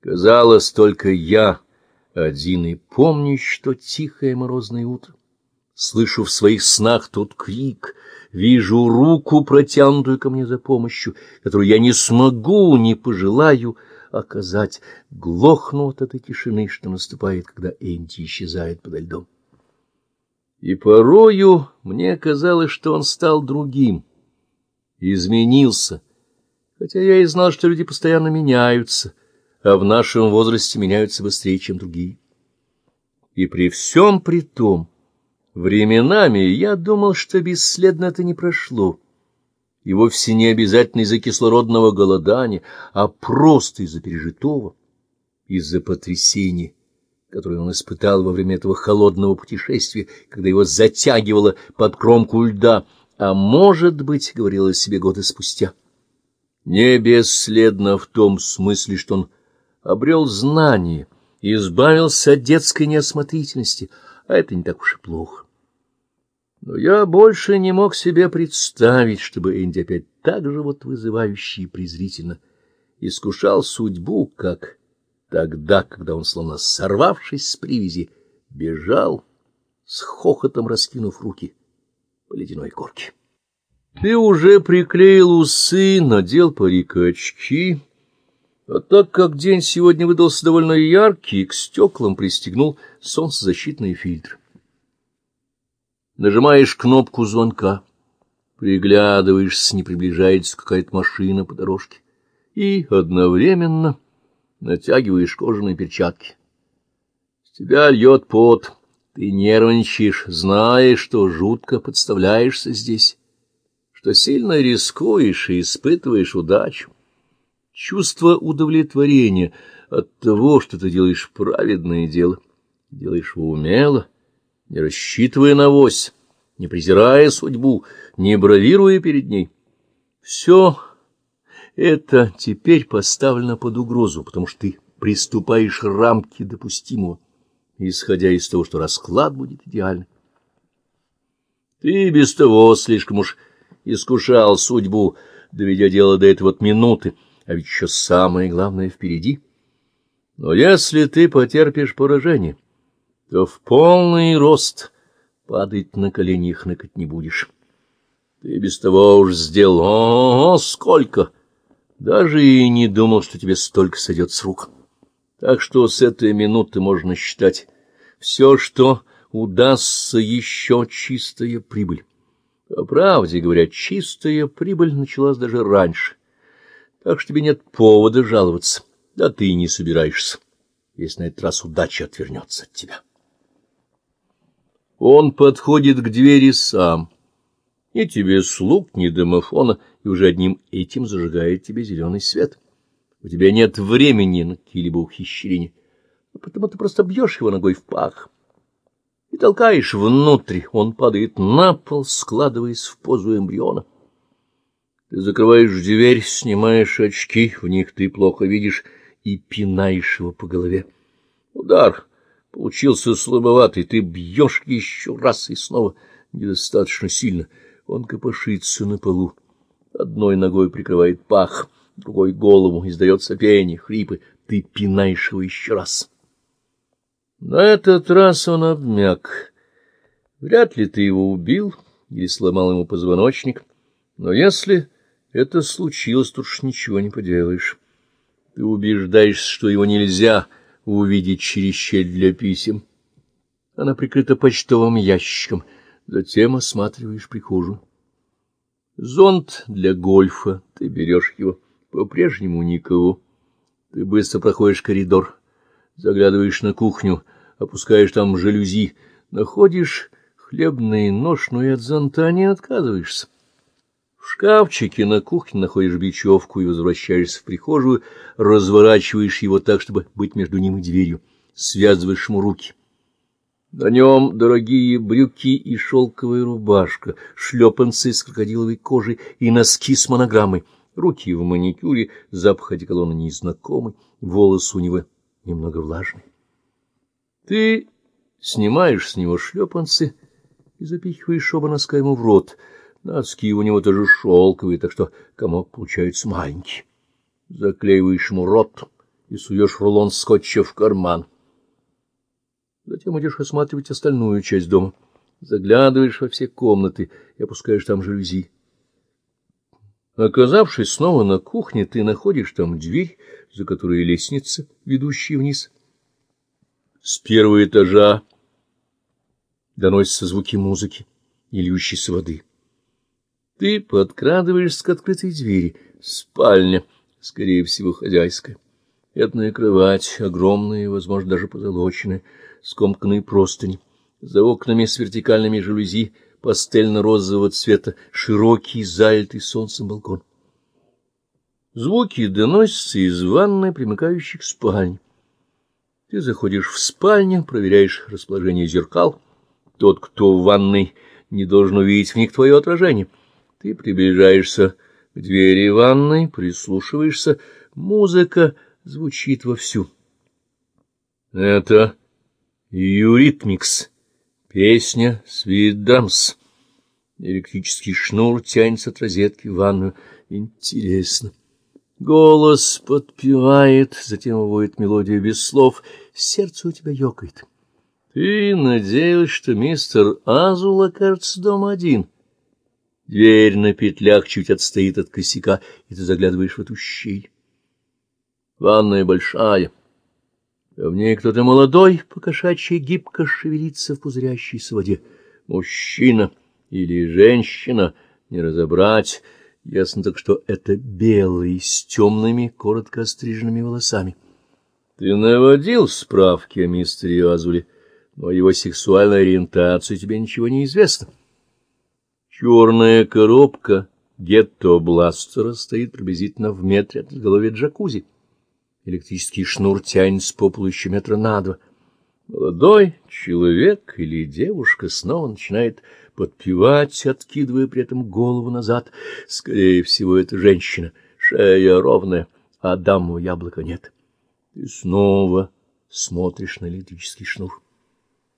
Казалось, только я один и помню, что тихое морозное утро. Слышу в своих снах тот крик, вижу руку, протянутую ко мне за помощью, которую я не смогу, не пожелаю оказать, глохну от этой тишины, что наступает, когда Энти исчезает подо льдом. И порою мне казалось, что он стал другим, изменился, хотя я и знал, что люди постоянно меняются, а в нашем возрасте меняются быстрее, чем другие. И при всем при том, временами я думал, что бесследно это не прошло, и вовсе не обязательно из-за кислородного голодания, а просто из-за пережитого, из-за потрясения, которое он испытал во время этого холодного путешествия, когда его затягивало под кромку льда, а может быть, говорил о себе годы спустя. Не бесследно в том смысле, что он обрел знание, избавился от детской неосмотрительности, а это не так уж и плохо. Но я больше не мог себе представить, чтобы Энди опять так же вот вызывающе и презрительно искушал судьбу, как тогда, когда он, словно сорвавшись с привязи, бежал, с хохотом раскинув руки по ледяной корке. Ты уже приклеил усы, надел парик и очки, а так как день сегодня выдался довольно яркий, к стеклам пристегнул солнцезащитный фильтр. Нажимаешь кнопку звонка, приглядываешься, не приближается какая-то машина по дорожке, и одновременно натягиваешь кожаные перчатки. С тебя льет пот, ты нервничаешь, знаешь, что жутко подставляешься здесь, что сильно рискуешь и испытываешь удачу. Чувство удовлетворения от того, что ты делаешь праведное дело, делаешь его умело, не рассчитывая на вось, не презирая судьбу, не бравируя перед ней. Все это теперь поставлено под угрозу, потому что ты приступаешь рамки допустимого, исходя из того, что расклад будет идеальный. Ты без того слишком уж искушал судьбу, доведя дело до этой вот минуты, а ведь еще самое главное впереди. Но если ты потерпишь поражение, то в полный рост падать на колени хныкать не будешь. Ты без того уж сделал, о, сколько! Даже и не думал, что тебе столько сойдет с рук. Так что с этой минуты можно считать все, что удастся, еще чистая прибыль. По правде говоря, чистая прибыль началась даже раньше так что тебе нет повода жаловаться, да ты и не собираешься, если на этот раз удача отвернется от тебя. Он подходит к двери сам, ни тебе слуг, ни домофона, и уже одним этим зажигает тебе зеленый свет. У тебя нет времени на какие-либо ухищрения, а потому ты просто бьешь его ногой в пах и толкаешь внутрь, он падает на пол, складываясь в позу эмбриона. Ты закрываешь дверь, снимаешь очки, в них ты плохо видишь, и пинаешь его по голове. Удар получился слабоватый, ты бьешь еще раз и снова недостаточно сильно. Он копошится на полу, одной ногой прикрывает пах, другой голову, издает сопение, хрипы. Ты пинаешь его еще раз. На этот раз он обмяк. Вряд ли ты его убил или сломал ему позвоночник, но если это случилось, тут уж ничего не поделаешь. Ты убеждаешься, что его нельзя увидеть через щель для писем. Она прикрыта почтовым ящиком. Затем осматриваешь прихожую. Зонт для гольфа. Ты берешь его. По-прежнему никого. Ты быстро проходишь коридор. Заглядываешь на кухню. Опускаешь там жалюзи. Находишь хлебный нож, но и от зонта не отказываешься. В шкафчике на кухне находишь бечевку и возвращаешься в прихожую, разворачиваешь его так, чтобы быть между ним и дверью, связываешь ему руки. На нем дорогие брюки и шелковая рубашка, шлепанцы с крокодиловой кожей и носки с монограммой, руки в маникюре, запах одеколона незнакомый, волосы у него немного влажные. Ты снимаешь с него шлепанцы и запихиваешь оба носка ему в рот — Носки у него тоже шелковые, так что комок получается маленький. Заклеиваешь ему рот и суешь рулон скотча в карман. Затем идешь осматривать остальную часть дома. Заглядываешь во все комнаты и опускаешь там жалюзи. Оказавшись снова на кухне, ты находишь там дверь, за которой лестница, ведущая вниз. С первого этажа доносятся звуки музыки и льющейся воды. Ты подкрадываешься к открытой двери. Спальня, скорее всего, хозяйская. Этная кровать, огромная, возможно, даже позолоченная, скомканные простыни. За окнами с вертикальными жалюзи пастельно-розового цвета, широкий, залитый солнцем балкон. Звуки доносятся из ванной, примыкающей к спальне. Ты заходишь в спальню, проверяешь расположение зеркал. Тот, кто в ванной, не должен увидеть в них твое отражение. Ты приближаешься к двери ванной, прислушиваешься. Музыка звучит вовсю. Это Eurythmics, песня «Sweet Dreams». Электрический шнур тянется от розетки в ванную. Интересно. Голос подпевает, затем уводит мелодию без слов. Сердце у тебя ёкает. Ты надеялась, что мистер Азул окажется дома один. Дверь на петлях чуть отстоит от косяка, и ты заглядываешь в эту щель. Ванная большая. А в ней кто-то молодой, покошачьи гибко шевелится в пузырящейся воде. Мужчина или женщина, не разобрать. Ясно так, что это белый, с темными, коротко остриженными волосами. Ты наводил справки о мистере Азуле, но его сексуальной ориентации тебе ничего не известно. Черная коробка гетто-бластера стоит приблизительно в метре от изголовья джакузи. Электрический шнур тянется по полу еще метра на два. Молодой человек или девушка снова начинает подпевать, откидывая при этом голову назад. Скорее всего, это женщина, шея ровная, а даму яблока нет. И снова смотришь на электрический шнур.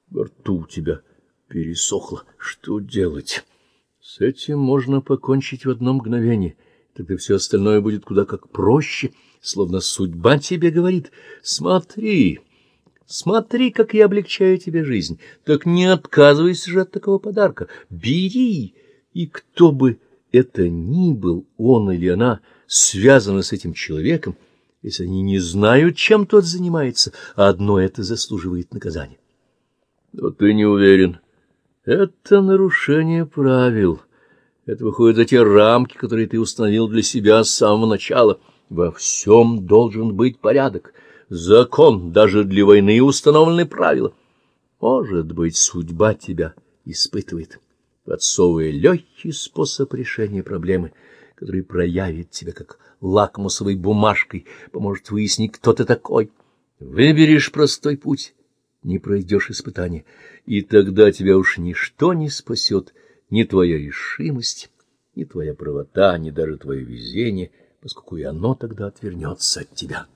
Во рту у тебя пересохло. Что делать? С этим можно покончить в одно мгновение. Тогда все остальное будет куда как проще — словно судьба тебе говорит, смотри, смотри, как я облегчаю тебе жизнь, так не отказывайся же от такого подарка, бери, и кто бы это ни был, он или она, связаны с этим человеком, если они не знают, чем тот занимается, а одно это заслуживает наказания. Но ты не уверен. Это нарушение правил. Это выходит за те рамки, которые ты установил для себя с самого начала — во всем должен быть порядок, закон, даже для войны установлены правила. Может быть, судьба тебя испытывает, подсовывая легкий способ решения проблемы, который проявит тебя как лакмусовой бумажкой, поможет выяснить, кто ты такой. Выберешь простой путь, не пройдешь испытания, и тогда тебя уж ничто не спасет, ни твоя решимость, ни твоя правота, ни даже твое везение — поскольку и оно тогда отвернется от тебя.